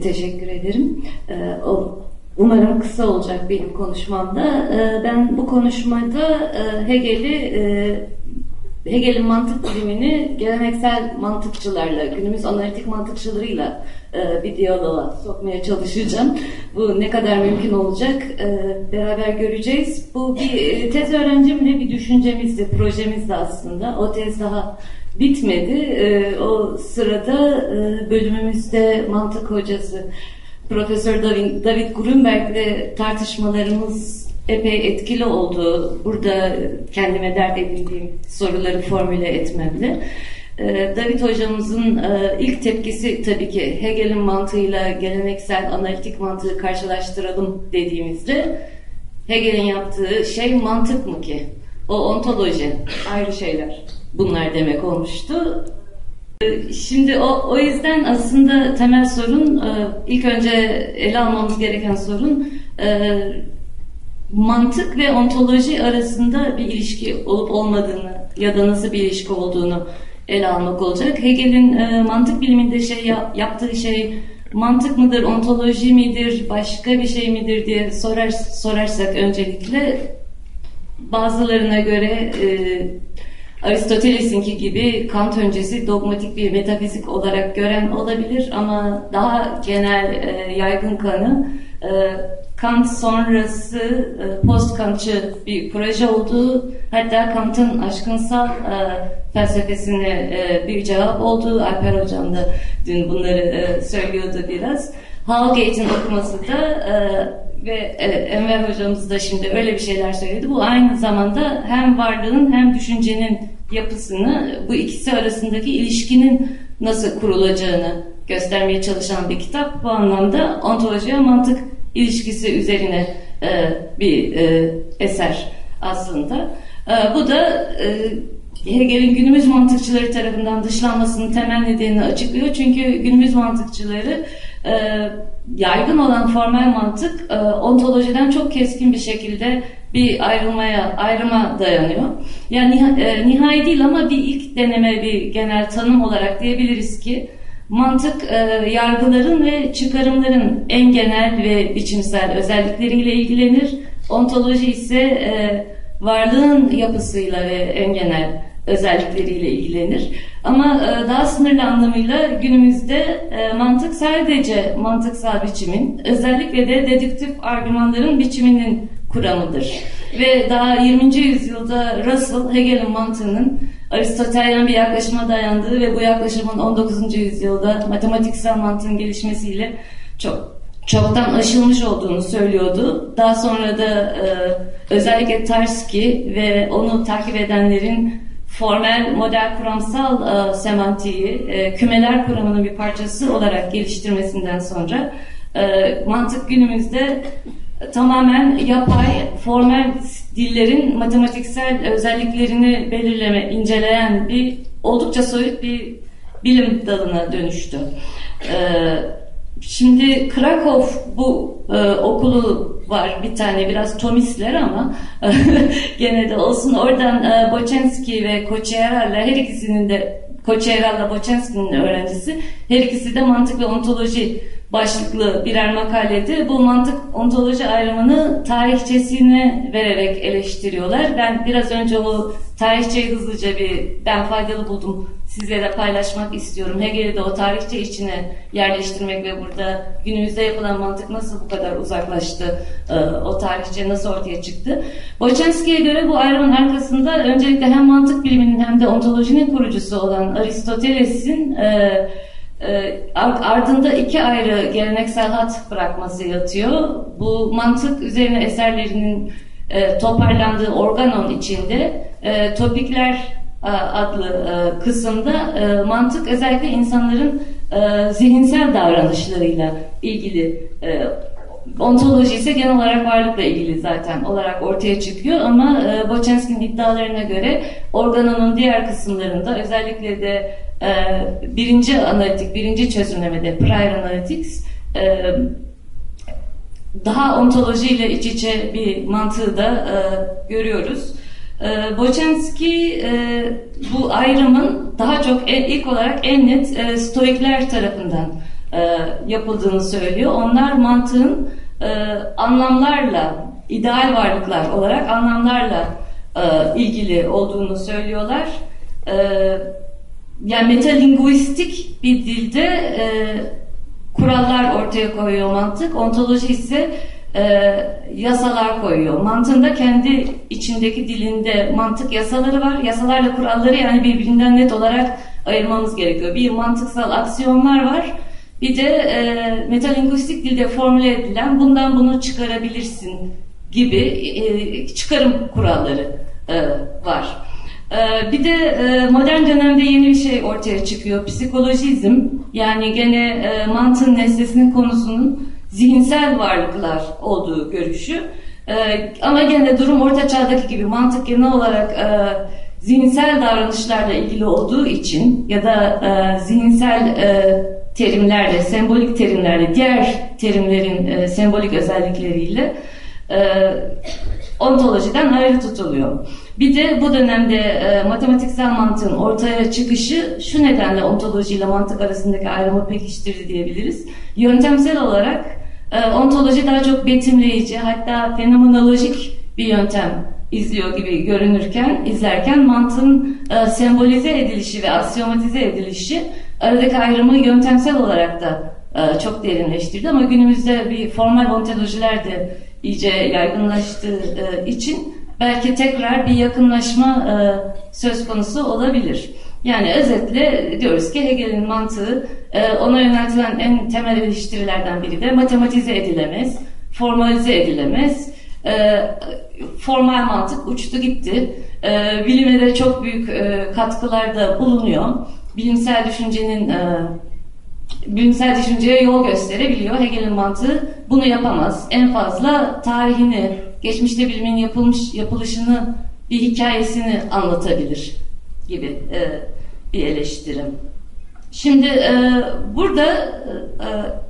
teşekkür ederim. E, o, umarım kısa olacak benim konuşmamda. E, ben bu konuşmada e, Hegel'i e, Hegel'in mantık bilimini geleneksel mantıkçılarla, günümüz analitik mantıkçılarıyla e, bir diyaloğa sokmaya çalışacağım. Bu ne kadar mümkün olacak e, beraber göreceğiz. Bu bir tez öğrencimle bir düşüncemizdi, projemizdi aslında. O tez daha bitmedi. E, o sırada e, bölümümüzde mantık hocası Profesör David, David Grunberg'le tartışmalarımız epey etkili oldu. Burada kendime dert edindiğim soruları formüle etmemle. Ee, David hocamızın e, ilk tepkisi tabii ki Hegel'in mantığıyla geleneksel analitik mantığı karşılaştıralım dediğimizde Hegel'in yaptığı şey mantık mı ki? O ontoloji, ayrı şeyler. Bunlar demek olmuştu. Ee, şimdi o, o yüzden aslında temel sorun, e, ilk önce ele almamız gereken sorun e, mantık ve ontoloji arasında bir ilişki olup olmadığını ya da nasıl bir ilişki olduğunu ele almak olacak. Hegel'in e, mantık biliminde şey yaptığı şey mantık mıdır, ontoloji midir, başka bir şey midir diye sorar, sorarsak öncelikle bazılarına göre e, Aristoteles'inki gibi Kant öncesi dogmatik bir metafizik olarak gören olabilir ama daha genel e, yaygın kanı e, Kant sonrası e, post Kantçı bir proje olduğu hatta Kant'ın aşkınsal e, felsefesine e, bir cevap olduğu Alper Hocam da dün bunları e, söylüyordu biraz. Hallgate'in okuması da e, ve e, Enver hocamız da şimdi öyle bir şeyler söyledi. Bu aynı zamanda hem varlığın hem düşüncenin yapısını, bu ikisi arasındaki ilişkinin nasıl kurulacağını göstermeye çalışan bir kitap. Bu anlamda ontoloji ve mantık ilişkisi üzerine e, bir e, eser aslında. E, bu da e, Hegel'in günümüz mantıkçıları tarafından dışlanmasının temel nedenini açıklıyor. Çünkü günümüz mantıkçıları e, yaygın olan formal mantık e, ontolojiden çok keskin bir şekilde bir ayrılmaya, ayrıma dayanıyor. Yani e, nihai değil ama bir ilk deneme, bir genel tanım olarak diyebiliriz ki mantık e, yargıların ve çıkarımların en genel ve biçimsel özellikleriyle ilgilenir. Ontoloji ise e, varlığın yapısıyla ve en genel özellikleriyle ilgilenir. Ama e, daha sınırlı anlamıyla günümüzde e, mantık sadece mantıksal biçimin, özellikle de dedüktif argümanların biçiminin kuramıdır. Ve daha 20. yüzyılda Russell, Hegel'in mantığının Aristotelyen bir yaklaşıma dayandığı ve bu yaklaşımın 19. yüzyılda matematiksel mantığın gelişmesiyle çok çoktan aşılmış olduğunu söylüyordu. Daha sonra da e, özellikle Tarski ve onu takip edenlerin formel model kuramsal e, semantiği e, kümeler kuramının bir parçası olarak geliştirmesinden sonra e, mantık günümüzde tamamen yapay, formel dillerin matematiksel özelliklerini belirleme, inceleyen bir oldukça soyut bir bilim dalına dönüştü. Ee, şimdi Krakow bu e, okulu var bir tane biraz Tomisler ama gene de olsun. Oradan e, Bocenski ve Koçeral'la her ikisinin de Koçeral'la Bocenski'nin öğrencisi her ikisi de mantık ve ontoloji başlıklı birer makalede bu mantık ontoloji ayrımını tarihçesine vererek eleştiriyorlar. Ben biraz önce o tarihçeyi hızlıca bir ben faydalı buldum sizlere paylaşmak istiyorum. Hegel'i de o tarihçe içine yerleştirmek ve burada günümüzde yapılan mantık nasıl bu kadar uzaklaştı, e, o tarihçe nasıl ortaya çıktı. Boçenski'ye göre bu ayrımın arkasında öncelikle hem mantık biliminin hem de ontolojinin kurucusu olan Aristoteles'in e, ardında iki ayrı geleneksel hat bırakması yatıyor. Bu mantık üzerine eserlerinin e, toparlandığı organon içinde e, topikler e, adlı kısımda mantık özellikle insanların zihinsel davranışlarıyla ilgili ontoloji ise genel olarak varlıkla ilgili zaten olarak ortaya çıkıyor ama e, Boçenski'nin iddialarına göre organonun diğer kısımlarında özellikle de birinci analitik, birinci çözümlemede prior analytics e, daha ontolojiyle iç içe bir mantığı da e, görüyoruz. E, Boçenski bu ayrımın daha çok ilk olarak en net stoikler tarafından yapıldığını söylüyor. Onlar mantığın anlamlarla, ideal varlıklar olarak anlamlarla ilgili olduğunu söylüyorlar. Yani metalinguistik bir dilde kurallar ortaya koyuyor mantık. Ontoloji ise e, yasalar koyuyor. Mantığında kendi içindeki dilinde mantık yasaları var. Yasalarla kuralları yani birbirinden net olarak ayırmamız gerekiyor. Bir mantıksal aksiyonlar var. Bir de e, metalinguistik dilde formüle edilen bundan bunu çıkarabilirsin gibi e, çıkarım kuralları e, var. E, bir de e, modern dönemde yeni bir şey ortaya çıkıyor. Psikolojizm yani gene e, mantığın nesnesinin konusunun zihinsel varlıklar olduğu görüşü. E, ama gene durum orta çağdaki gibi mantık genel olarak e, zihinsel davranışlarla ilgili olduğu için ya da zihinsel terimlerle, sembolik terimlerle, diğer terimlerin sembolik özellikleriyle ontolojiden ayrı tutuluyor. Bir de bu dönemde e, matematiksel mantığın ortaya çıkışı şu nedenle ontoloji ile mantık arasındaki ayrımı pekiştirdi diyebiliriz. Yöntemsel olarak e, ontoloji daha çok betimleyici hatta fenomenolojik bir yöntem izliyor gibi görünürken, izlerken mantığın e, sembolize edilişi ve aksiyomatize edilişi aradaki ayrımı yöntemsel olarak da e, çok derinleştirdi ama günümüzde bir formal ontolojiler de iyice yaygınlaştığı e, için belki tekrar bir yakınlaşma e, söz konusu olabilir. Yani özetle diyoruz ki Hegel'in mantığı e, ona yöneltilen en temel eleştirilerden biri de matematize edilemez, formalize edilemez. E, formal mantık uçtu gitti. E, bilime de çok büyük e, katkılarda bulunuyor. Bilimsel düşüncenin e, bilimsel düşünceye yol gösterebiliyor. Hegel'in mantığı bunu yapamaz. En fazla tarihini, geçmişte bilimin yapılmış yapılışını, bir hikayesini anlatabilir gibi e, bir eleştirim. Şimdi e, burada e,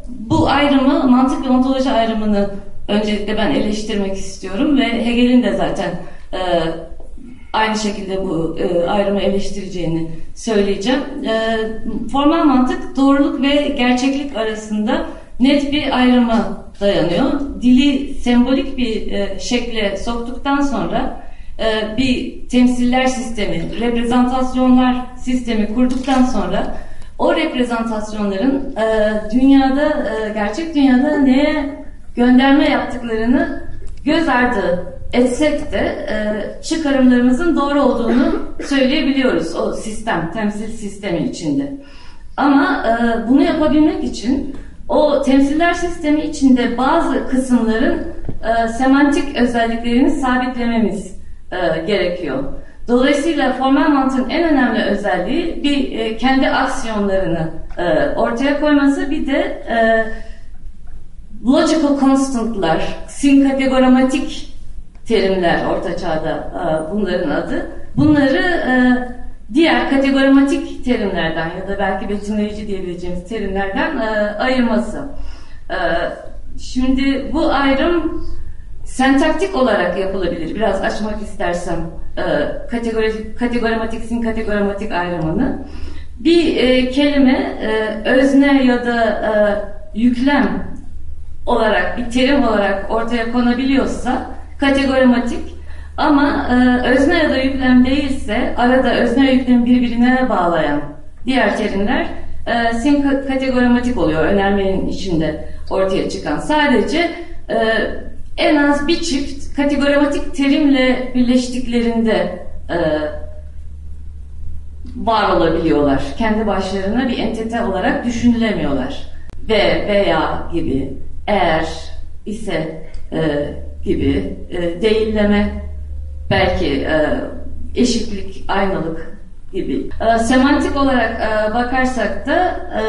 bu ayrımı, mantık ve ontoloji ayrımını öncelikle ben eleştirmek istiyorum ve Hegel'in de zaten e, aynı şekilde bu e, ayrımı eleştireceğini söyleyeceğim. E, formal mantık doğruluk ve gerçeklik arasında net bir ayrıma dayanıyor. Dili sembolik bir e, şekle soktuktan sonra e, bir temsiller sistemi, reprezentasyonlar sistemi kurduktan sonra o reprezentasyonların e, dünyada, e, gerçek dünyada neye gönderme yaptıklarını göz ardı etsek de e, çıkarımlarımızın doğru olduğunu söyleyebiliyoruz o sistem, temsil sistemi içinde. Ama e, bunu yapabilmek için o temsiller sistemi içinde bazı kısımların e, semantik özelliklerini sabitlememiz e, gerekiyor. Dolayısıyla formal mantığın en önemli özelliği bir e, kendi aksiyonlarını e, ortaya koyması bir de e, logical constant'lar, sinkategoramatik terimler orta çağda e, bunların adı. Bunları e, diğer kategoramatik terimlerden ya da belki betimleyici diyebileceğimiz terimlerden e, ayırması. E, şimdi bu ayrım sentaktik olarak yapılabilir. Biraz açmak istersem e, kategori, kategoramatik, sinkategoramatik ayrımını. Bir e, kelime e, özne ya da e, yüklem olarak, bir terim olarak ortaya konabiliyorsa kategoramatik ama e, özne ya da yüklem değilse arada özne ve yüklem birbirine bağlayan diğer terimler e, sim kategoramatik oluyor önermenin içinde ortaya çıkan. Sadece e, en az bir çift kategoramatik terimle birleştiklerinde e, var olabiliyorlar. Kendi başlarına bir entite olarak düşünülemiyorlar. Ve veya gibi, eğer ise e, gibi e, değilleme, belki e, eşitlik, aynalık gibi. E, semantik olarak e, bakarsak da e,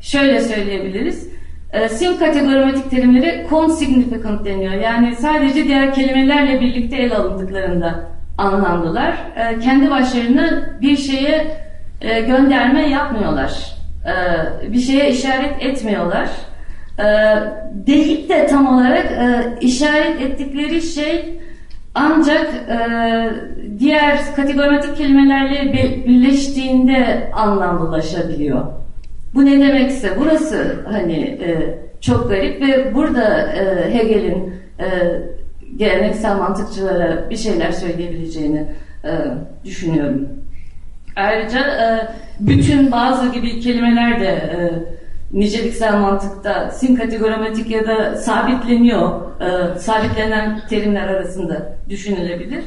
şöyle söyleyebiliriz. E, sim kategoramatik terimleri consignificant deniyor. Yani sadece diğer kelimelerle birlikte ele alındıklarında anlamlılar. E, kendi başlarına bir şeye e, gönderme yapmıyorlar. E, bir şeye işaret etmiyorlar. E, değil de tam olarak e, işaret ettikleri şey ancak e, diğer kategoramatik kelimelerle birleştiğinde anlamlılaşabiliyor. Bu ne demekse burası hani e, çok garip ve burada e, Hegel'in e, geleneksel mantıkçılara bir şeyler söyleyebileceğini e, düşünüyorum. Ayrıca e, bütün bazı gibi kelimeler de e, niceliksel mantıkta sinkategoramatik ya da sabitleniyor, e, sabitlenen terimler arasında düşünülebilir.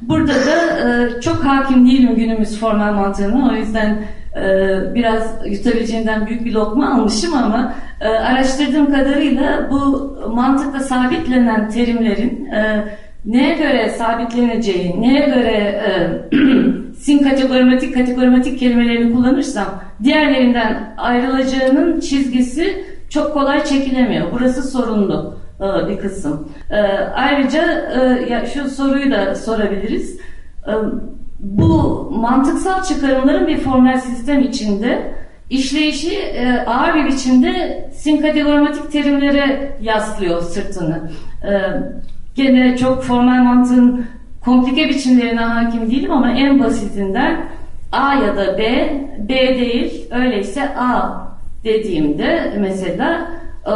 Burada da e, çok hakim değilim günümüz formal mantığına, o yüzden e, biraz yutabileceğimden büyük bir lokma almışım ama e, araştırdığım kadarıyla bu mantıkta sabitlenen terimlerin e, neye göre sabitleneceği, neye göre e, sin kategorematik kategorematik kelimelerini kullanırsam diğerlerinden ayrılacağının çizgisi çok kolay çekilemiyor. Burası sorunlu e, bir kısım. E, ayrıca e, şu soruyu da sorabiliriz. Bu mantıksal çıkarımların bir formel sistem içinde işleyişi ağır bir biçimde sinkategoramatik terimlere yaslıyor sırtını. Gene çok formal mantığın komplike biçimlerine hakim değilim ama en basitinden A ya da B, B değil, öyleyse A dediğimde mesela e,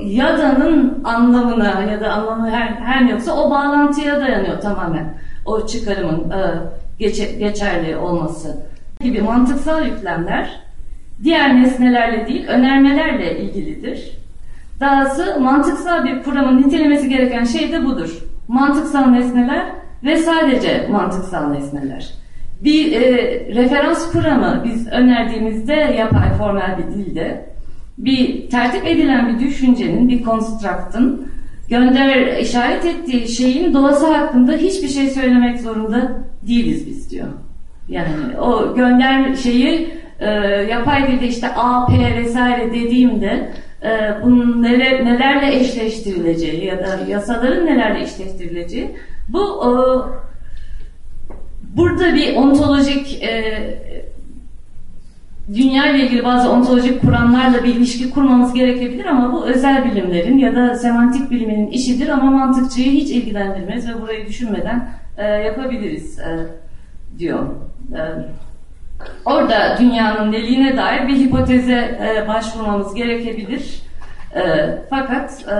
yada'nın anlamına ya da anlamı her, her yoksa o bağlantıya dayanıyor tamamen o çıkarımın e, geçe, geçerli olması gibi mantıksal yüklemler diğer nesnelerle değil önermelerle ilgilidir. Dahası mantıksal bir kuramın nitelemesi gereken şey de budur. Mantıksal nesneler ve sadece mantıksal nesneler. Bir e, referans kuramı biz önerdiğimizde yapay formel bir dilde bir tertip edilen bir düşüncenin, bir construct'ın gönder işaret ettiği şeyin doğası hakkında hiçbir şey söylemek zorunda değiliz biz diyor. Yani o gönder şeyi e, yapay dilde işte A, P vesaire dediğimde e, bunun neler, nelerle eşleştirileceği ya da yasaların nelerle eşleştirileceği bu e, burada bir ontolojik e, dünya ile ilgili bazı ontolojik kuramlarla bir ilişki kurmamız gerekebilir ama bu özel bilimlerin ya da semantik biliminin işidir ama mantıkçıyı hiç ilgilendirmez ve burayı düşünmeden e, yapabiliriz e, diyor. E, orada dünyanın neliğine dair bir hipoteze e, başvurmamız gerekebilir. E, fakat e,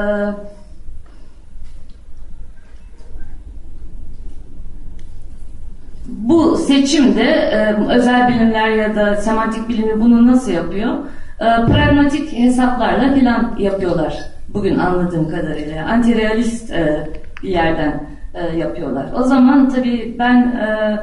bu seçimde e, özel bilimler ya da semantik bilimi bunu nasıl yapıyor? E, pragmatik hesaplarla plan yapıyorlar. Bugün anladığım kadarıyla. Antirealist e, bir yerden e, yapıyorlar. O zaman tabii ben e,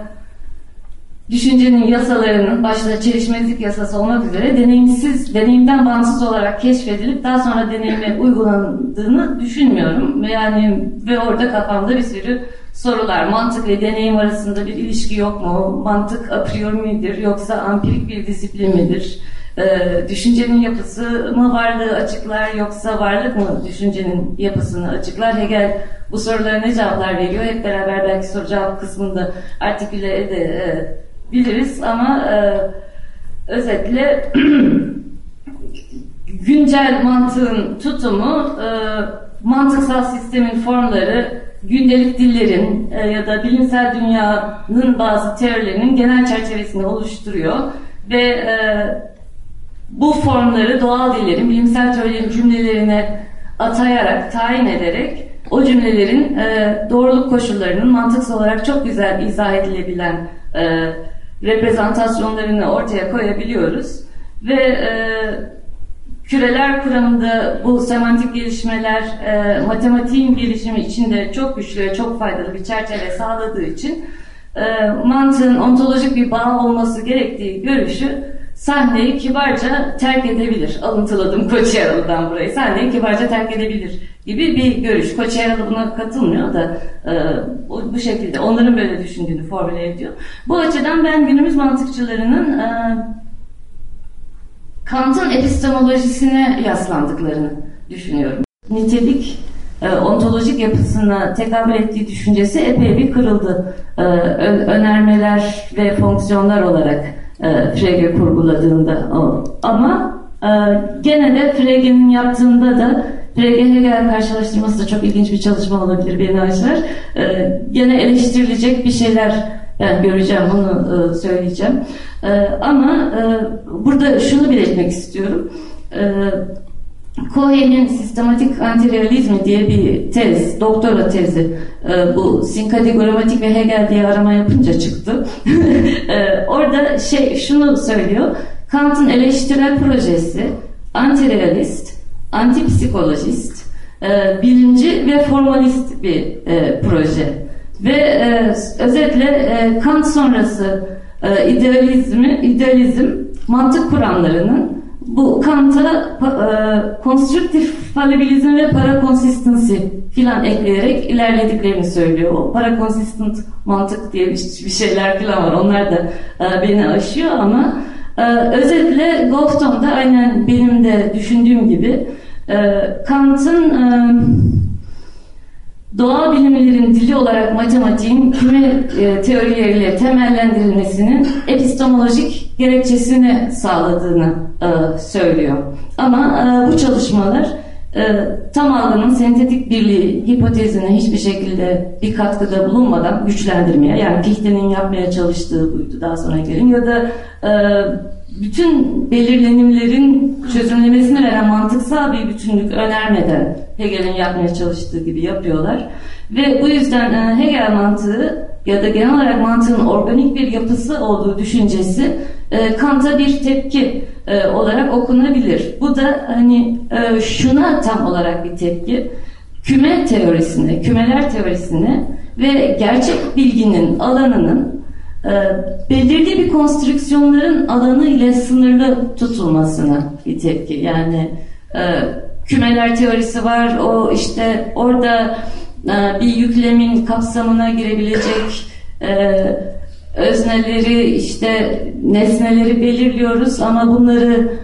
düşüncenin yasalarının başta çelişmezlik yasası olmak üzere deneyimsiz, deneyimden bağımsız olarak keşfedilip daha sonra deneyime uygulandığını düşünmüyorum. Yani ve orada kafamda bir sürü sorular. Mantık ve deneyim arasında bir ilişki yok mu? Mantık a priori midir yoksa ampirik bir disiplin midir? Ee, düşüncenin yapısı mı varlığı açıklar yoksa varlık mı düşüncenin yapısını açıklar? Hegel bu sorulara ne cevaplar veriyor? Hep beraber belki soru cevap kısmında artiküle edebiliriz ama e, özetle güncel mantığın tutumu e, mantıksal sistemin formları gündelik dillerin e, ya da bilimsel dünyanın bazı teorilerinin genel çerçevesini oluşturuyor. Ve e, bu formları doğal dillerin, bilimsel teorilerin cümlelerine atayarak, tayin ederek o cümlelerin e, doğruluk koşullarının mantıksal olarak çok güzel izah edilebilen e, reprezentasyonlarını ortaya koyabiliyoruz. Ve e, küreler kuramında bu semantik gelişmeler e, matematiğin gelişimi içinde çok güçlü ve çok faydalı bir çerçeve sağladığı için e, mantığın ontolojik bir bağ olması gerektiği görüşü sahneyi kibarca terk edebilir. Alıntıladım Koçyaralı'dan burayı. Sahneyi kibarca terk edebilir gibi bir görüş. Koçyaralı buna katılmıyor da e, bu, şekilde onların böyle düşündüğünü formüle ediyor. Bu açıdan ben günümüz mantıkçılarının e, Kant'ın epistemolojisine yaslandıklarını düşünüyorum. Nitelik e, ontolojik yapısına tekabül ettiği düşüncesi epey bir kırıldı. E, önermeler ve fonksiyonlar olarak e, Frege kurguladığında. Ama gene de Frege'nin yaptığında da Frege-Hegel karşılaştırması da çok ilginç bir çalışma olabilir beni açar. E, gene eleştirilecek bir şeyler Ben göreceğim, bunu söyleyeceğim. E, ama e, burada şunu belirtmek istiyorum. E, Cohen'in sistematik antirealizmi diye bir tez, doktora tezi e, bu sinkadigoramatik ve Hegel diye arama yapınca çıktı. e, orada şey şunu söylüyor. Kant'ın eleştirel projesi antirealist, antipsikolojist, e, bilimci ve formalist bir e, proje. Ve e, özetle e, Kant sonrası e, idealizmi, idealizm mantık kuramlarının bu Kant'a e, konstrüktif fallibilizm ve parakonsistency filan ekleyerek ilerlediklerini söylüyor. O parakonsistent mantık diye bir şeyler filan var. Onlar da e, beni aşıyor ama e, özetle Goffton da aynen benim de düşündüğüm gibi e, Kant'ın e, doğa bilimlerin dili olarak matematiğin küme e, teorileriyle temellendirilmesinin epistemolojik gerekçesini sağladığını e, söylüyor. Ama e, bu çalışmalar e, tam algının sentetik birliği hipotezine hiçbir şekilde bir katkıda bulunmadan güçlendirmeye yani Fichte'nin yapmaya çalıştığı buydu daha sonra gelin ya da bütün belirlenimlerin çözümlemesini veren mantıksal bir bütünlük önermeden Hegel'in yapmaya çalıştığı gibi yapıyorlar. Ve bu yüzden e, Hegel mantığı ya da genel olarak mantığın organik bir yapısı olduğu düşüncesi e, Kant'a bir tepki e, olarak okunabilir. Bu da hani şuna tam olarak bir tepki. Küme teorisine, kümeler teorisine ve gerçek bilginin alanının belirli bir konstrüksiyonların alanı ile sınırlı tutulmasına bir tepki. Yani e, kümeler teorisi var. O işte orada e, bir yüklemin kapsamına girebilecek e, özneleri işte nesneleri belirliyoruz ama bunları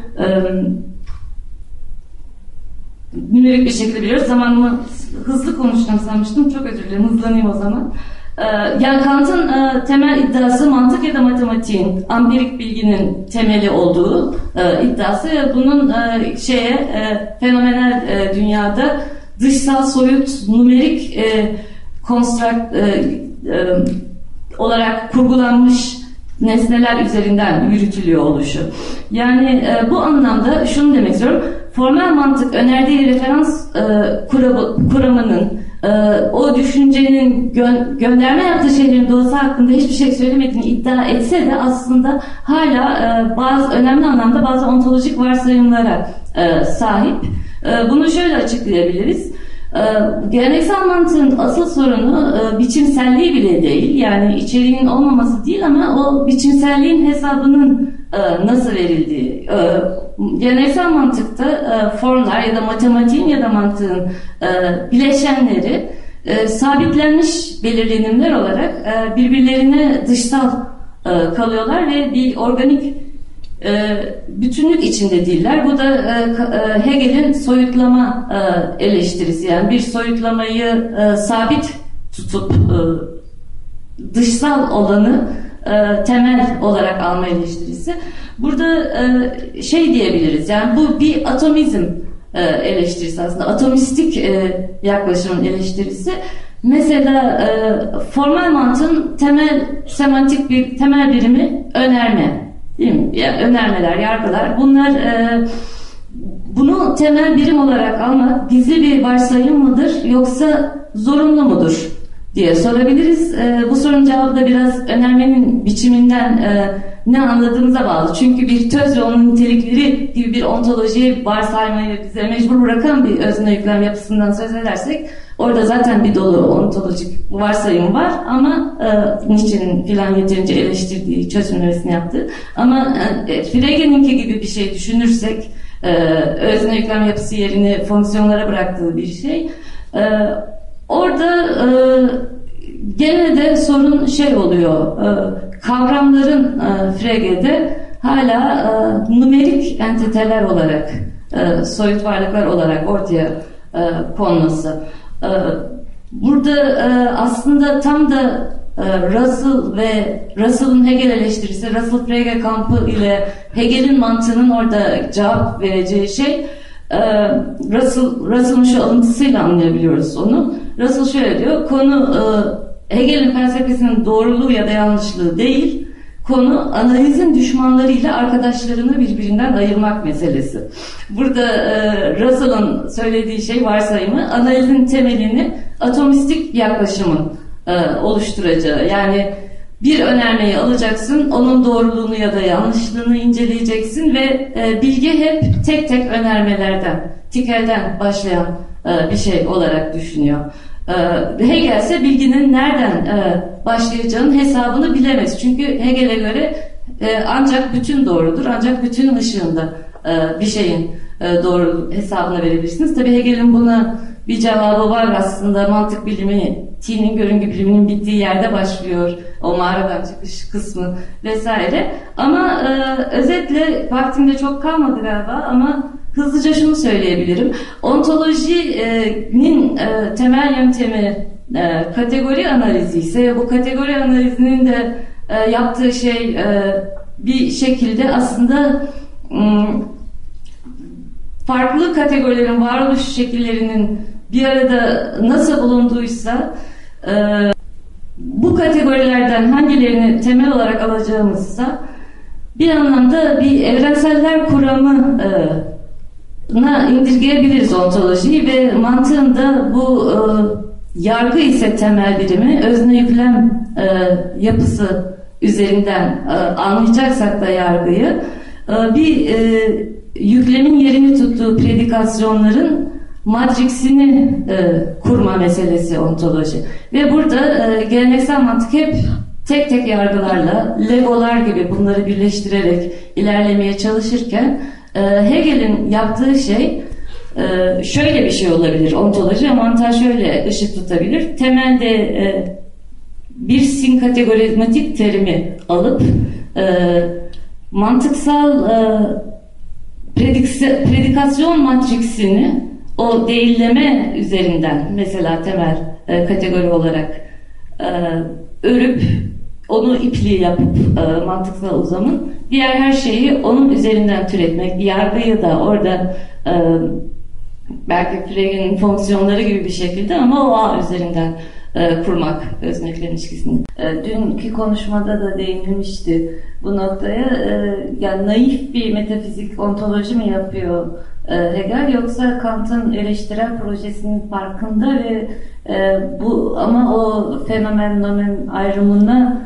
nümerik bir şekilde biliyoruz. Zamanımı hızlı konuştum sanmıştım. Çok özür dilerim. Hızlanayım o zaman. Ee, yani Kant'ın e, temel iddiası mantık ya da matematiğin, ampirik bilginin temeli olduğu e, iddiası. Bunun e, şeye fenomenal dünyada dışsal soyut numerik konstrakt olarak kurgulanmış nesneler üzerinden yürütülüyor oluşu. Yani bu anlamda şunu demek istiyorum. Formal mantık önerdiği referans kuramının o düşüncenin gö gönderme yaptığı şeylerin doğası hakkında hiçbir şey söylemediğini iddia etse de aslında hala e, bazı önemli anlamda bazı ontolojik varsayımlara e, sahip. E, bunu şöyle açıklayabiliriz. Geleneksel mantığın asıl sorunu biçimselliği bile değil. Yani içeriğin olmaması değil ama o biçimselliğin hesabının nasıl verildiği. Geleneksel mantıkta e, formlar ya da matematiğin ya da mantığın e, bileşenleri e, sabitlenmiş belirlenimler olarak e, birbirlerine dışsal e, kalıyorlar ve bir organik e, bütünlük içinde değiller. Bu da e, e, Hegel'in soyutlama e, eleştirisi. Yani bir soyutlamayı e, sabit tutup e, dışsal olanı e, temel olarak alma eleştirisi. Burada e, şey diyebiliriz yani bu bir atomizm e, eleştirisi aslında atomistik yaklaşımın eleştirisi. Mesela formal mantığın temel semantik bir temel birimi önerme. Değil mi? Yani önermeler, yargılar. Bunlar bunu temel birim olarak almak gizli bir varsayım mıdır yoksa zorunlu mudur? Diye sorabiliriz. E, bu sorunun cevabı da biraz önermenin biçiminden e, ne anladığımıza bağlı. Çünkü bir töz ve onun nitelikleri gibi bir ontolojiye varsaymayı bize mecbur bırakan bir özne yüklem yapısından söz edersek orada zaten bir dolu ontolojik varsayım var ama e, Nietzsche'nin filan yeterince eleştirdiği, çözümlemesini yaptığı ama e, Frege'ninki gibi bir şey düşünürsek e, özne yüklem yapısı yerini fonksiyonlara bıraktığı bir şey e, Orada e, gene de sorun şey oluyor. E, kavramların e, Frege'de hala e, numerik entiteler olarak e, soyut varlıklar olarak ortaya e, konması. E, burada e, aslında tam da e, Russell ve Russell'ın Hegel eleştirisi, Russell Frege kampı ile Hegel'in mantığının orada cevap vereceği şey e, Russell, Russell'ın şu alıntısıyla anlayabiliyoruz onu. Russell şöyle diyor, konu e, Hegel'in felsefesinin doğruluğu ya da yanlışlığı değil, konu analizin düşmanlarıyla arkadaşlarını birbirinden ayırmak meselesi. Burada e, Russell'ın söylediği şey varsayımı analizin temelini atomistik yaklaşımın e, oluşturacağı. Yani bir önermeyi alacaksın, onun doğruluğunu ya da yanlışlığını inceleyeceksin ve e, bilgi hep tek tek önermelerden, tikelden başlayan e, bir şey olarak düşünüyor. E, Hegel ise bilginin nereden e, başlayacağının hesabını bilemez. Çünkü Hegel'e göre e, ancak bütün doğrudur, ancak bütün ışığında bir şeyin doğru hesabını verebilirsiniz. Tabi Hegel'in buna bir cevabı var aslında mantık bilimi, T'nin görüngü biliminin bittiği yerde başlıyor o mağaradan çıkış kısmı vesaire. Ama e, özetle vaktimde çok kalmadı galiba ama hızlıca şunu söyleyebilirim. Ontolojinin e, temel yöntemi e, kategori analizi ise bu kategori analizinin de e, yaptığı şey e, bir şekilde aslında farklı kategorilerin varoluş şekillerinin bir arada nasıl bulunduysa e, bu kategorilerden hangilerini temel olarak alacağımızsa bir anlamda bir evrenseller kuramı e, na indirgeyebiliriz ontolojiyi ve mantığında bu e, yargı ise temel birimi özne yüklem e, yapısı üzerinden e, anlayacaksak da yargıyı e, bir e, yüklemin yerini tuttuğu predikasyonların matriksini e, kurma meselesi ontoloji. Ve burada e, geleneksel mantık hep tek tek yargılarla, legolar gibi bunları birleştirerek ilerlemeye çalışırken e, Hegel'in yaptığı şey e, şöyle bir şey olabilir ontoloji. Mantar şöyle ışık tutabilir. Temelde e, bir sin kategorizmatik terimi alıp e, mantıksal e, predikasyon matriksini o değilleme üzerinden mesela temel e, kategori olarak e, örüp onu ipliği yapıp e, mantıksal uzamın diğer her şeyi onun üzerinden türetmek yargıyı da orada e, belki Frege'nin fonksiyonları gibi bir şekilde ama o ağ üzerinden e, kurmak öznekle ilişkisini. E, dünkü konuşmada da değinilmişti bu noktaya. E, yani naif bir metafizik ontoloji mi yapıyor Hegel yoksa Kant'ın eleştirel projesinin farkında ve bu ama o fenomen nomen ayrımına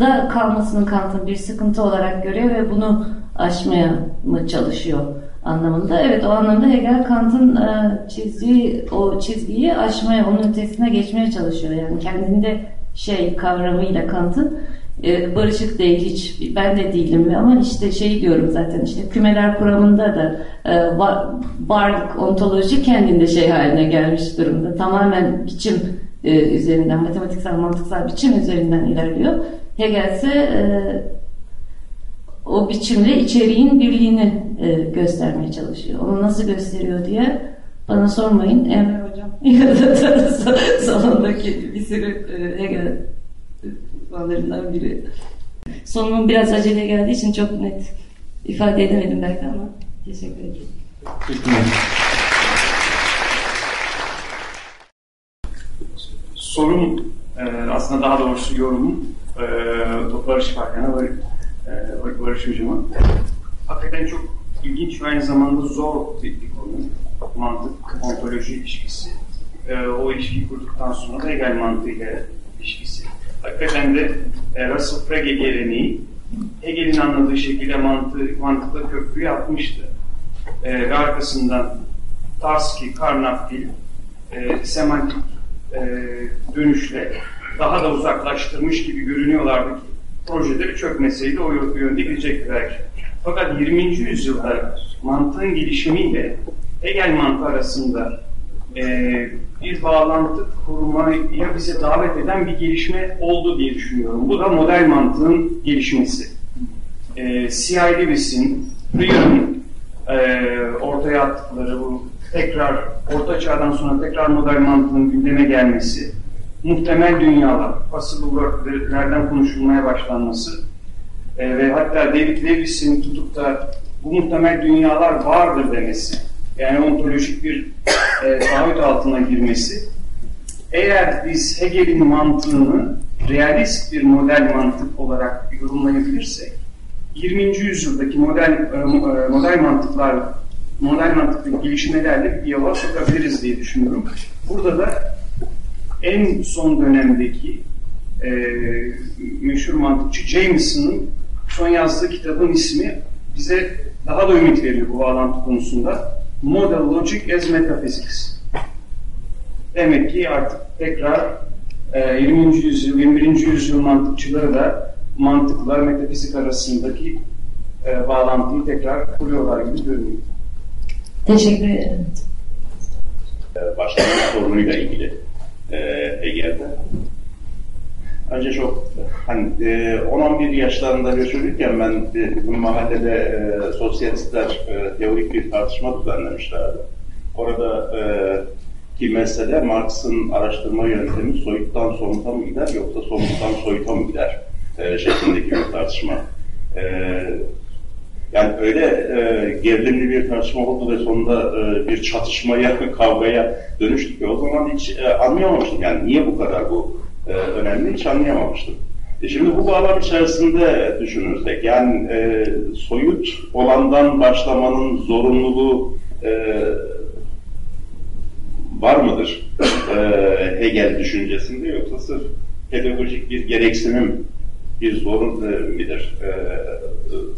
da kalmasının Kant'ın bir sıkıntı olarak görüyor ve bunu aşmaya mı çalışıyor anlamında. Evet o anlamda Hegel Kant'ın e, çizdiği o çizgiyi aşmaya, onun ötesine geçmeye çalışıyor. Yani kendinde şey kavramıyla Kant'ın e, barışık değil hiç ben de değilim ama işte şey diyorum zaten işte kümeler kuramında da e, var, varlık ontoloji kendinde şey haline gelmiş durumda tamamen biçim e, üzerinden matematiksel mantıksal biçim üzerinden ilerliyor Hegel ise e, o biçimle içeriğin birliğini e, göstermeye çalışıyor onu nasıl gösteriyor diye bana sormayın Emre Hocam ya da salondaki bir sürü e, Hegel çalışmalarından biri. Sonunun biraz acele geldiği için çok net ifade edemedim belki ama teşekkür ederim. Sorum e, aslında daha doğrusu yorumum e, Barış Parkan'a ve Barış Hocam'a. Hakikaten çok ilginç ve aynı zamanda zor bir, bir konu. Mantık, ontoloji ilişkisi. E, o ilişkiyi kurduktan sonra da Hegel mantığıyla ilişkisi hakikaten de e, Russell Frege geleneği Hegel'in anladığı şekilde mantığı, mantıkla köprü yapmıştı. E, ve arkasından Tarski, Karnapil e, semantik e, dönüşle daha da uzaklaştırmış gibi görünüyorlardı ki projeleri çökmeseydi o yönde gidecekti belki. Fakat 20. yüzyılda mantığın gelişimiyle Hegel mantığı arasında e, bir bağlantı kurmaya bize davet eden bir gelişme oldu diye düşünüyorum. Bu da model mantığın gelişmesi. E, C.I. Lewis'in, Freer'ın e, ortaya attıkları bu tekrar Orta Çağ'dan sonra tekrar model mantığın gündeme gelmesi, muhtemel dünyalar, possible world'lerden konuşulmaya başlanması e, ve hatta David Lewis'in tutup da bu muhtemel dünyalar vardır demesi yani ontolojik bir e, taahhüt altına girmesi eğer biz Hegel'in mantığını realist bir model mantık olarak yorumlayabilirsek 20. yüzyıldaki model e, e, model mantıklar model mantıklı gelişmelerle bir diyaloğa sokabiliriz diye düşünüyorum. Burada da en son dönemdeki e, meşhur mantıkçı Jameson'ın son yazdığı kitabın ismi bize daha da ümit veriyor bu bağlantı konusunda. Model Logic as Metaphysics. Demek ki artık tekrar e, 20. yüzyıl, 21. yüzyıl mantıkçıları da mantıkla metafizik arasındaki e, bağlantıyı tekrar kuruyorlar gibi görünüyor. Teşekkür ederim. Başlangıç sorunuyla ilgili e, Ege'de. Önce çok hani e, 10-11 yaşlarında göçülürken ben bir mahallede e, sosyalistler e, teorik bir tartışma düzenlemişlerdi. Orada e, ki mesele Marx'ın araştırma yöntemi soyuttan somuta mı gider yoksa somuttan soyuta mı gider e, şeklindeki bir tartışma. E, yani öyle e, gerilimli bir tartışma oldu ve sonunda e, bir çatışmaya, kavgaya dönüştü ki o zaman hiç e, anlayamamıştım. Yani niye bu kadar bu e, önemli hiç anlayamamıştım. E şimdi bu bağlam içerisinde düşünürsek, yani e, soyut olandan başlamanın zorunluluğu e, var mıdır e, Hegel düşüncesinde yoksa sırf pedagojik bir gereksinim bir zorun e, midir? E,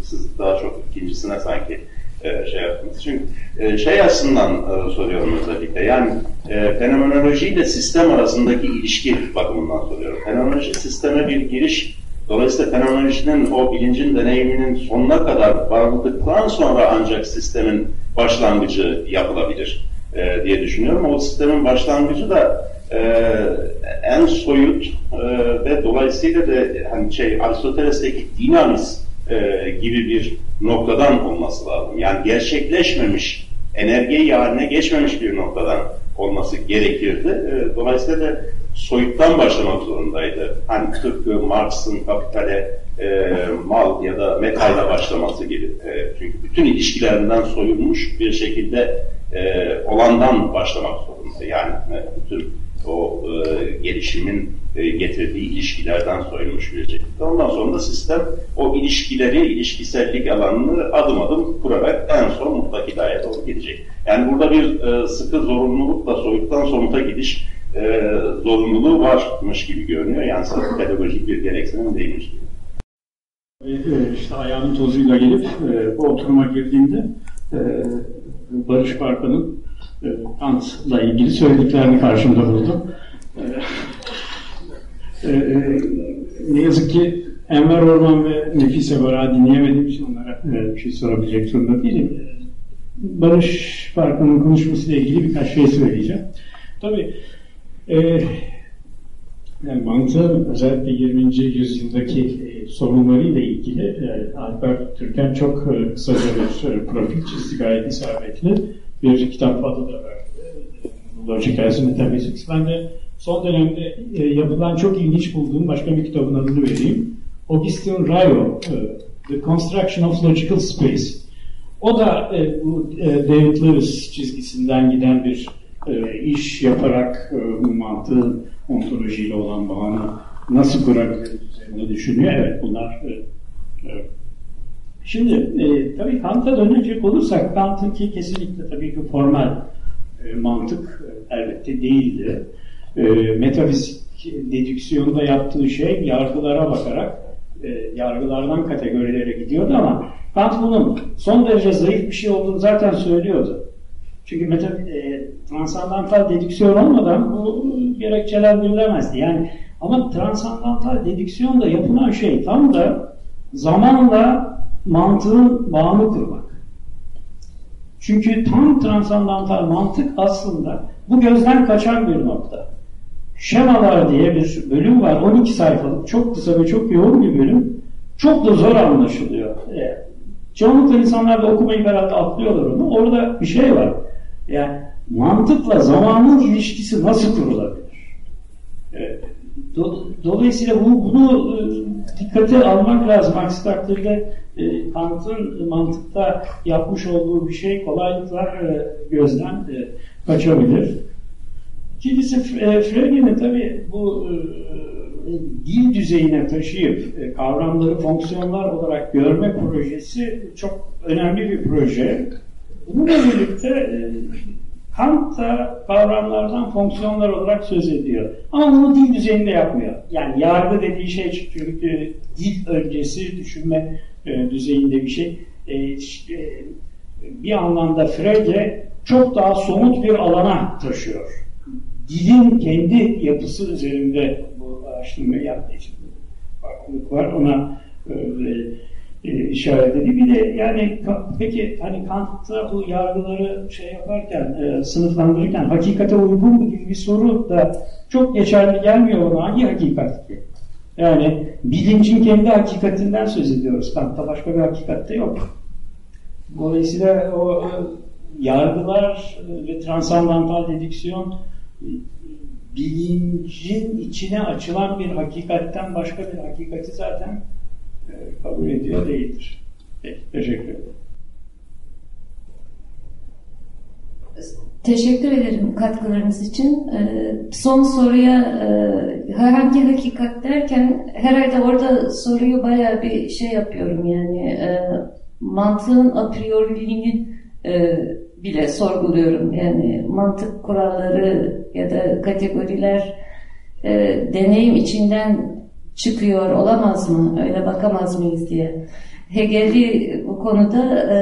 siz daha çok ikincisine sanki e, şey yaptınız. Çünkü e, şey açısından e, soruyorum özellikle. Yani e, fenomenoloji ile sistem arasındaki ilişki bakımından soruyorum. Fenomenoloji sisteme bir giriş Dolayısıyla fenomenolojinin o bilincin deneyiminin sonuna kadar varıldıktan sonra ancak sistemin başlangıcı yapılabilir e, diye düşünüyorum. O sistemin başlangıcı da e, en soyut e, ve dolayısıyla da hani şey Aristoteles'teki dinamis e, gibi bir noktadan olması lazım. Yani gerçekleşmemiş, enerji haline geçmemiş bir noktadan olması gerekirdi. E, dolayısıyla da soyuttan başlamak zorundaydı. Hani tıpkı Marx'ın kapitale e, mal ya da metayla başlaması gibi. E, çünkü bütün ilişkilerinden soyulmuş bir şekilde e, olandan başlamak zorunda. Yani e, bütün o e, gelişimin e, getirdiği ilişkilerden soyulmuş bir şekilde. Ondan sonra da sistem o ilişkileri, ilişkisellik alanını adım adım kurarak en son mutlak hidayete doğru gidecek. Yani burada bir e, sıkı zorunlulukla soyuttan somuta gidiş e, zorunluluğu varmış gibi görünüyor. Yani sırf pedagojik bir gereksinim değilmiş gibi. E, işte ayağının tozuyla gelip e, bu oturuma girdiğimde e, Barış Parka'nın e, Kant'la ilgili söylediklerini karşımda buldum. E, e, e, ne yazık ki Enver Orman ve Nefise Bara dinleyemediğim için onlara e, bir şey sorabilecek durumda değilim. Barış Parka'nın konuşmasıyla ilgili birkaç şey söyleyeceğim. Tabii yani mantığın özellikle 20. yüzyıldaki e, sorunlarıyla ilgili e, Alper Türken çok e, kısaca bir e, profil çizdi gayet isabetli bir kitap adı da var. E, Logic as Metaphysics. Ben de son dönemde e, yapılan çok ilginç bulduğum başka bir kitabın adını vereyim. Augustin Rayo, e, The Construction of Logical Space. O da e, bu e, David Lewis çizgisinden giden bir e, iş yaparak e, mantığın ontolojiyle olan bağını nasıl kurabiliriz üzerine düşünüyor. Evet bunlar e, e, Şimdi e, tabii Kant'a dönecek olursak Kant'ın ki kesinlikle tabii ki formal e, mantık e, elbette değildi. E, metafizik dedüksiyonda yaptığı şey yargılara bakarak e, yargılardan kategorilere gidiyordu ama Kant bunun son derece zayıf bir şey olduğunu zaten söylüyordu. Çünkü e, transandantal dedüksiyon olmadan bu gerekçeler verilemezdi. Yani ama transandantal dedüksiyonda yapılan şey tam da zamanla mantığın bağını kurmak. Çünkü tam transandantal mantık aslında bu gözden kaçan bir nokta. Şemalar diye bir bölüm var. 12 sayfalık. Çok kısa ve çok yoğun bir bölüm. Çok da zor anlaşılıyor. E, çoğunlukla insanlar da okumayı herhalde atlıyorlar onu. Orada bir şey var. Yani mantıkla zamanın ilişkisi nasıl kurulabilir? E, do, dolayısıyla bu, bunu e, dikkate almak lazım. Aksi takdirde e, Kant'ın mantıkta yapmış olduğu bir şey kolaylıkla e, gözden e, kaçabilir. İkincisi e, Frege'nin tabii bu e, dil düzeyine taşıyıp e, kavramları fonksiyonlar olarak görme projesi çok önemli bir proje. Bununla birlikte e, Kant da kavramlardan fonksiyonlar olarak söz ediyor. Ama bunu dil düzeyinde yapmıyor. Yani yargı dediği şey çünkü dil öncesi düşünme e, düzeyinde bir şey. E, e, bir anlamda Frege çok daha somut bir alana taşıyor. Dilin kendi yapısı üzerinde bu araştırmayı yaptığı için farklılık var. Ona işaret edeyim. Bir de yani peki hani Kant'ta bu yargıları şey yaparken, e, sınıflandırırken hakikate uygun mu gibi bir soru da çok geçerli gelmiyor bana. Hangi hakikat ki? Yani bilincin kendi hakikatinden söz ediyoruz. Kant'ta başka bir hakikatte yok. Dolayısıyla o e, yargılar e, ve transandantal dedüksiyon e, bilincin içine açılan bir hakikatten başka bir hakikati zaten kabul ediyor değildir. Peki, teşekkür ederim. Teşekkür ederim katkılarınız için. Son soruya herhangi hakikat derken herhalde orada soruyu bayağı bir şey yapıyorum yani mantığın a prioriliğini e, bile sorguluyorum. Yani mantık kuralları ya da kategoriler e, deneyim içinden çıkıyor olamaz mı? Öyle bakamaz mıyız diye. Hegel'i bu konuda e,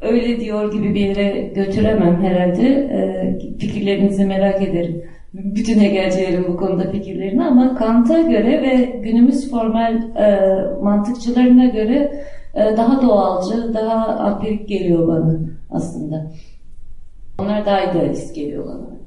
öyle diyor gibi bir yere götüremem herhalde. E, fikirlerinizi merak ederim. Bütün Hegelcilerin bu konuda fikirlerini ama Kant'a göre ve günümüz formal e, mantıkçılarına göre ee, daha doğalcı, daha ampirik geliyor bana aslında. Onlar daha idealist geliyor bana.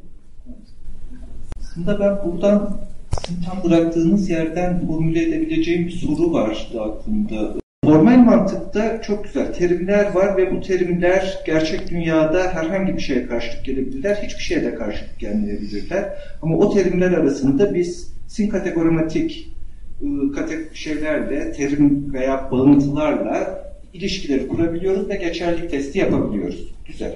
Aslında ben buradan sizin tam bıraktığınız yerden formüle edebileceğim bir soru var aklımda. Formal mantıkta çok güzel terimler var ve bu terimler gerçek dünyada herhangi bir şeye karşılık gelebilirler, hiçbir şeye de karşılık gelmeyebilirler. Ama o terimler arasında biz sinkategorimatik Iı, şeylerle, terim veya bağıntılarla ilişkileri kurabiliyoruz ve geçerlik testi yapabiliyoruz. Güzel.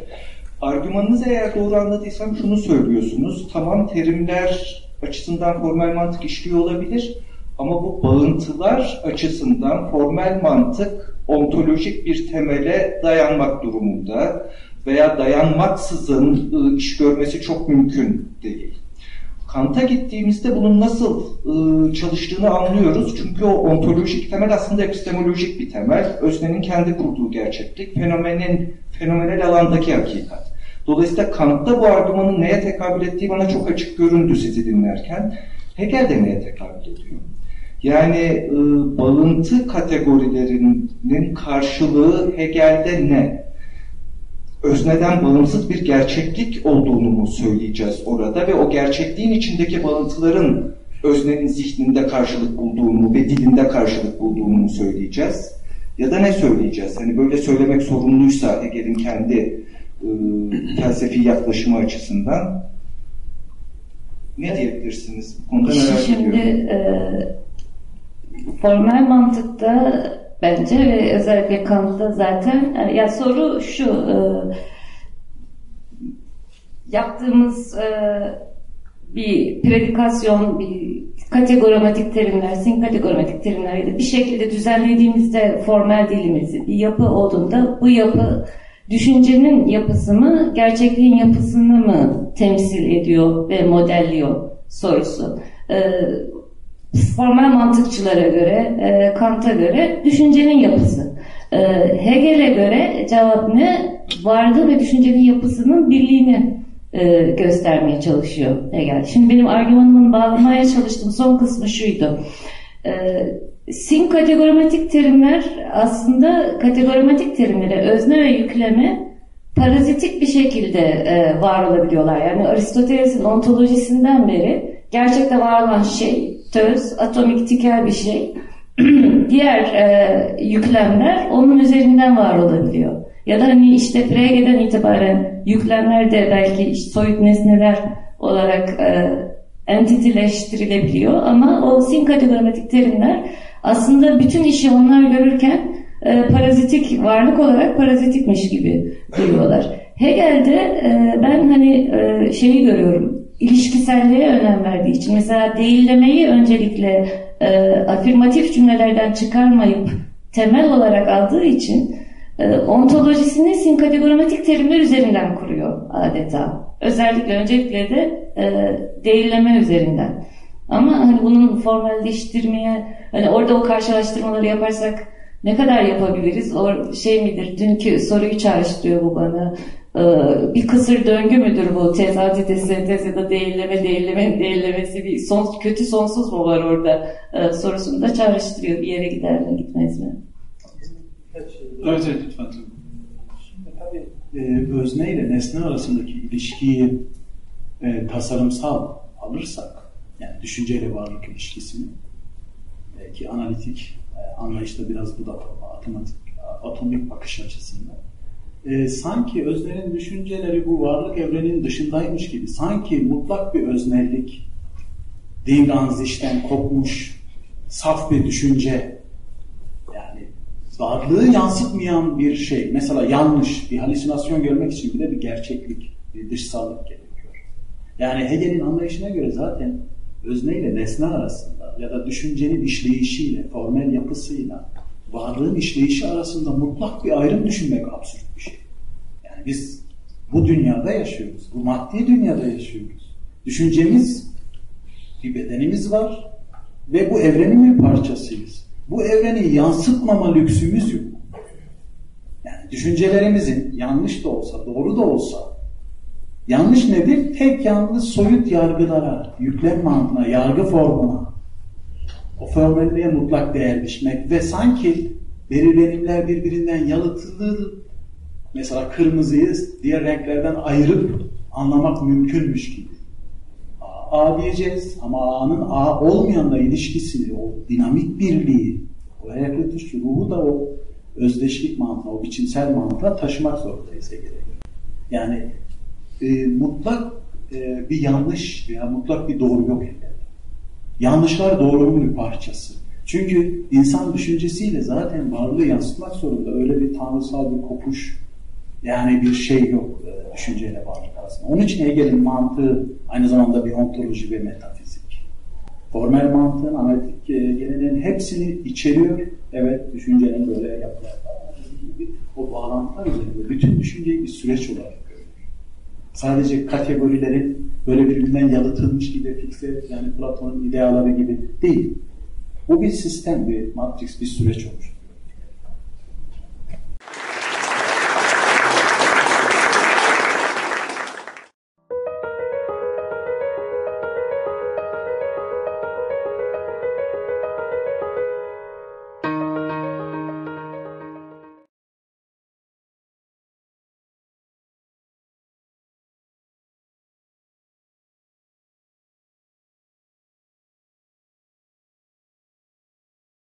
Argümanınızı eğer doğru anladıysam şunu söylüyorsunuz. Tamam terimler açısından formal mantık işliyor olabilir ama bu bağıntılar açısından formal mantık ontolojik bir temele dayanmak durumunda veya dayanmaksızın ıı, iş görmesi çok mümkün değil. Kant'a gittiğimizde bunun nasıl e, çalıştığını anlıyoruz. Çünkü o ontolojik temel aslında epistemolojik bir temel. Öznenin kendi kurduğu gerçeklik, fenomenin fenomenel alandaki hakikat. Dolayısıyla Kant'ta bu argümanın neye tekabül ettiği bana çok açık göründü sizi dinlerken. Hegel de neye tekabül ediyor? Yani e, bağıntı kategorilerinin karşılığı Hegel'de ne? özneden bağımsız bir gerçeklik olduğunu mu söyleyeceğiz orada ve o gerçekliğin içindeki bağıntıların öznenin zihninde karşılık bulduğunu ve dilinde karşılık bulduğunu mu söyleyeceğiz? Ya da ne söyleyeceğiz? Hani böyle söylemek sorumluysa Hegel'in kendi e, felsefi yaklaşımı açısından ne diyebilirsiniz? Bu konuda merak Şimdi e, formal mantıkta bence ve özellikle Kant'ta zaten e, ya soru şu e, yaptığımız e, bir predikasyon, bir kategoramatik terimler, sinkategoramatik terimler ya da bir şekilde düzenlediğimizde formal dilimizi bir yapı olduğunda bu yapı düşüncenin yapısı mı, gerçekliğin yapısını mı temsil ediyor ve modelliyor sorusu. Ee, formal mantıkçılara göre, e, Kant'a göre düşüncenin yapısı. E, Hegel'e göre cevap ne? Varlığı ve düşüncenin yapısının birliğini e, göstermeye çalışıyor Hegel. Şimdi benim argümanımın bağlamaya çalıştığım son kısmı şuydu. E, sin kategoramatik terimler aslında kategoramatik terimlere özne ve yükleme parazitik bir şekilde e, var olabiliyorlar. Yani Aristoteles'in ontolojisinden beri gerçekte var olan şey töz, atomik tikel bir şey. Diğer e, yüklemler onun üzerinden var olabiliyor. Ya da hani işte Frege'den itibaren yüklemler de belki işte soyut nesneler olarak e, entitileştirilebiliyor ama o sin kategoramatik terimler aslında bütün işi onlar görürken e, parazitik varlık olarak parazitikmiş gibi duyuyorlar. Hegel'de e, ben hani e, şeyi görüyorum, ilişkiselliğe önem verdiği için. Mesela değillemeyi öncelikle e, afirmatif cümlelerden çıkarmayıp temel olarak aldığı için e, ontolojisini sinkategoramatik terimler üzerinden kuruyor adeta. Özellikle öncelikle de e, değilleme üzerinden. Ama hani bunun formalleştirmeye, hani orada o karşılaştırmaları yaparsak ne kadar yapabiliriz? O şey midir? Dünkü soruyu çağrıştırıyor bu bana. Ee, bir kısır döngü müdür bu? Tez, antitez, sentez ya da değilleme, değilleme, değillemesi bir son, kötü sonsuz mu var orada? Ee, sorusunu da çağrıştırıyor. Bir yere gider mi, gitmez mi? Evet, evet lütfen. Şimdi tabii e, özne ile nesne arasındaki ilişkiyi e, tasarımsal alırsak, yani düşünceyle varlık ilişkisini, belki analitik e, anlayışta biraz bu da atematik, atomik bakış açısında, e, sanki öznenin düşünceleri bu varlık evrenin dışındaymış gibi, sanki mutlak bir öznellik, Dinganziş'ten kopmuş, saf bir düşünce, yani varlığı yansıtmayan bir şey. Mesela yanlış, bir halüsinasyon görmek için bile bir gerçeklik, bir dışsallık gerekiyor. Yani Hegel'in anlayışına göre zaten özne ile nesne arasında ya da düşüncenin işleyişiyle, formel yapısıyla varlığın işleyişi arasında mutlak bir ayrım düşünmek absürt bir şey. Yani biz bu dünyada yaşıyoruz, bu maddi dünyada yaşıyoruz. Düşüncemiz, bir bedenimiz var ve bu evrenin bir parçasıyız. Bu evreni yansıtmama lüksümüz yok. Yani düşüncelerimizin yanlış da olsa, doğru da olsa yanlış nedir? Tek yanlış soyut yargılara, yüklem mantığına, yargı formuna, o formalliğe mutlak değer biçmek ve sanki belirlenimler birbirinden yalıtılır. Mesela kırmızıyı diğer renklerden ayırıp anlamak mümkünmüş gibi. A diyeceğiz ama A'nın A olmayanla ilişkisini, o dinamik birliği, o Heraklitus ruhu da o özdeşlik mantığı, o biçimsel mantığa taşımak zorundayız Hegel'e Yani e, mutlak e, bir yanlış veya mutlak bir doğru yok Hegel'de. Yanlışlar doğrunun bir parçası. Çünkü insan düşüncesiyle zaten varlığı yansıtmak zorunda. Öyle bir tanrısal bir kopuş, yani bir şey yok e, düşünceyle varlık arasında. Onun için Hegel'in mantığı aynı zamanda bir ontoloji ve metafizik. Formel mantığın, analitik e, geleneğin hepsini içeriyor. Evet, düşüncenin böyle yapılar o bağlantılar üzerinde bütün düşünceyi bir süreç olarak. Sadece kategorilerin böyle birbirinden yalıtılmış gibi fikse yani Platon'un ideaları gibi değil. Bu bir sistem, bir matrix, bir süreç olmuş.